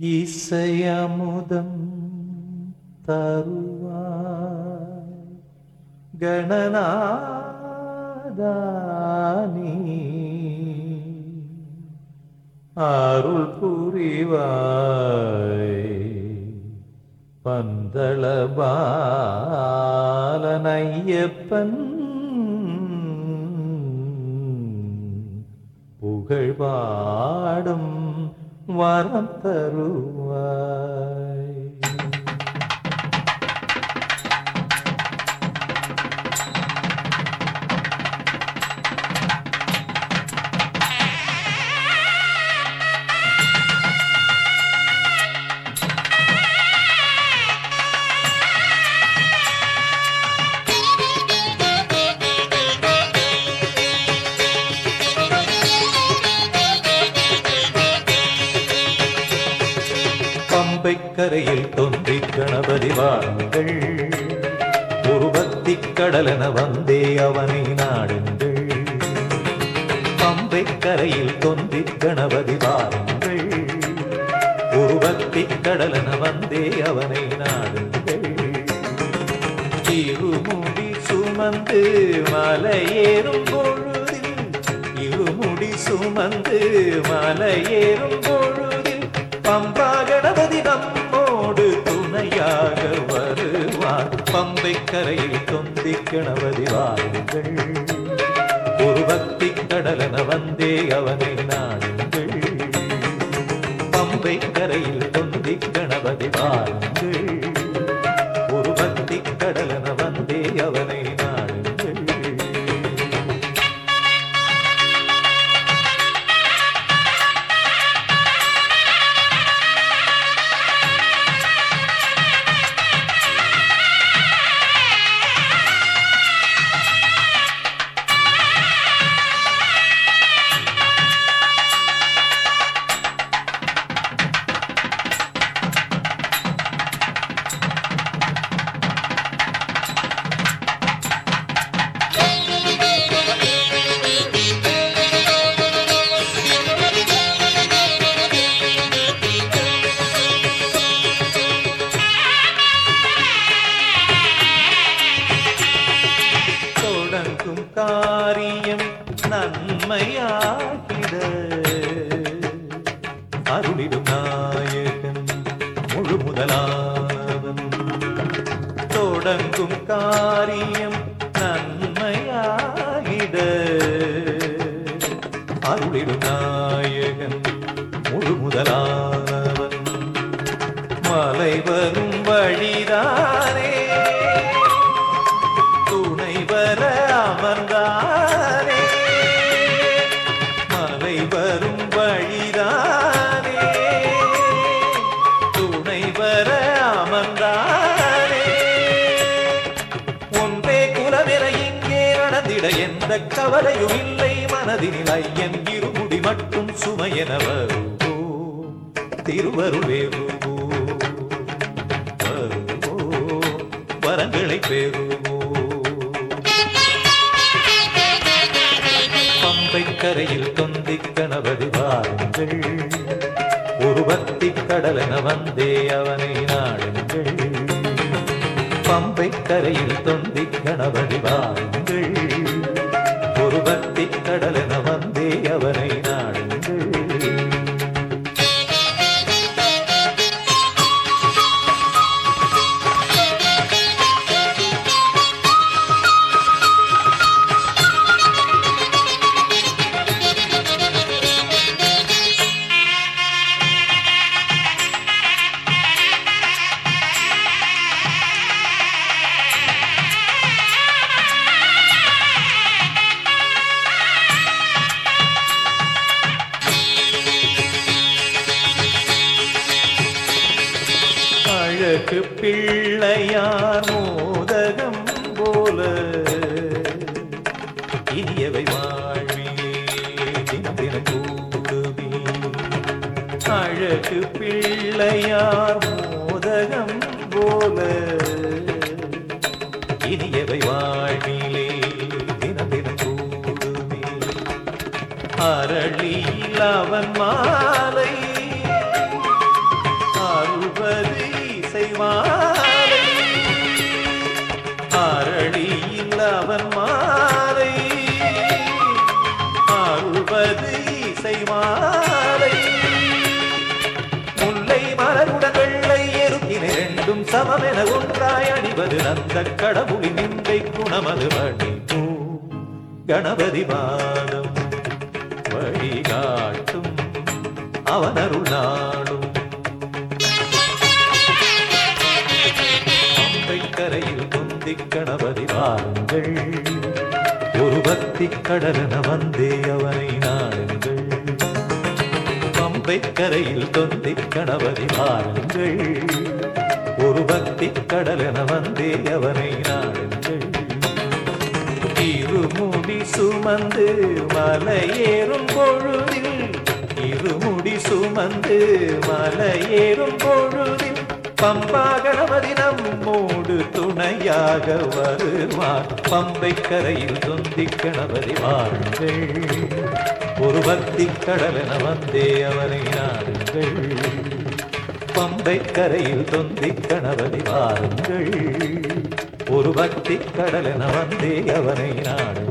இசையமுதம் தருவாய். கணநாதானி. அருள் புரிவாய். பந்தளபாலனையப்பன் பாலனையப்பன். வரம் தருவார். பம்பை கரையில் தோன்றி கணபதி வாருங்கள் ஒரு பக்தி கடலென வந்தே அவனை நாடுங்கள். பம்பை கரையில் தோன்றி கணபதி வாருங்கள் ஒரு பக்தி கடலென வந்தே அவனை நாடுங்கள். இருமுடி சுமந்து மலையேறும் பொழுதில் இருமுடி சுமந்து மலையேறும் பொழுதில் பம்பா பம்பை கரையில் தொந்தி கிணவதி வாருங்கள் ஒரு பக்தி கடலன வந்தே அவனை நாடுங்கள். பம்பை கரையில் தொந்தி கணவதி வாருங்கள் தொடங்கும் காரியம் நன்மையாகிட அருளிடும் நாயகன் முழு முதலானவன் மலை வரும் வழிதான். கவலையும் இல்லை மனதினில் ஐயன் இருமுடி மட்டும் சுமையென வருவோ திருவருள் வேறுவோ வரங்களை பெறுவோ பம்பை கரையில் தொந்தி கணபதி வாருங்கள். ஒரு பக்தி கடலென வந்தே அவனை நாடுங்கள். பம்பை கரையில் தொந்தி கணவதி வாருங்கள். ஒரு பக்தி கடலென வந்தே அவனை அழகு பிள்ளையார் மோதகம் போல. இனியவை வாழ்விலே தினம் தினம் கூடுமே அழகு பிள்ளையார் மோதகம் போல. இனியவை வாழ்விலே தினம் தினம் கூடுமே அரளியில் அவன் மாலை மாலை. ஆரணியில் அவன் மாலை. ஆழ்வது இசை மாலை. முல்லை மலருடன் வெள்ளை எருத்தினை ரெண்டும் சமமென ஒன்றாய் அணிவது அந்த கடவுளின் நிந்தை குணமது மணி பூ கணபதி மாதம் வழிகாட்டும் அவனருள் நாள் கணபதி வாருங்கள். ஒரு பக்தி கடலென வந்தே அவனை நாடுங்கள் பம்பை கரையில் தொந்தி கணபதி வாருங்கள். ஒரு பக்தி கடலென வந்தே அவனை நாடுங்கள் இருமுடி சுமந்து மலையேறும் பொழுதில் இருமுடி சுமந்து மலையேறும் பொழுதில் பம்பா கணபதி நம்மோடு துணையாக வருவார். பம்பை கரையில் தொந்தி கணபதி வாருங்கள் ஒரு பக்தி கடலென வந்தே அவரை நாடுங்கள். பம்பை கரையில் தொந்தி கணபதி வாருங்கள் ஒரு பக்தி கடலென வந்தே அவரை நாடுங்கள்.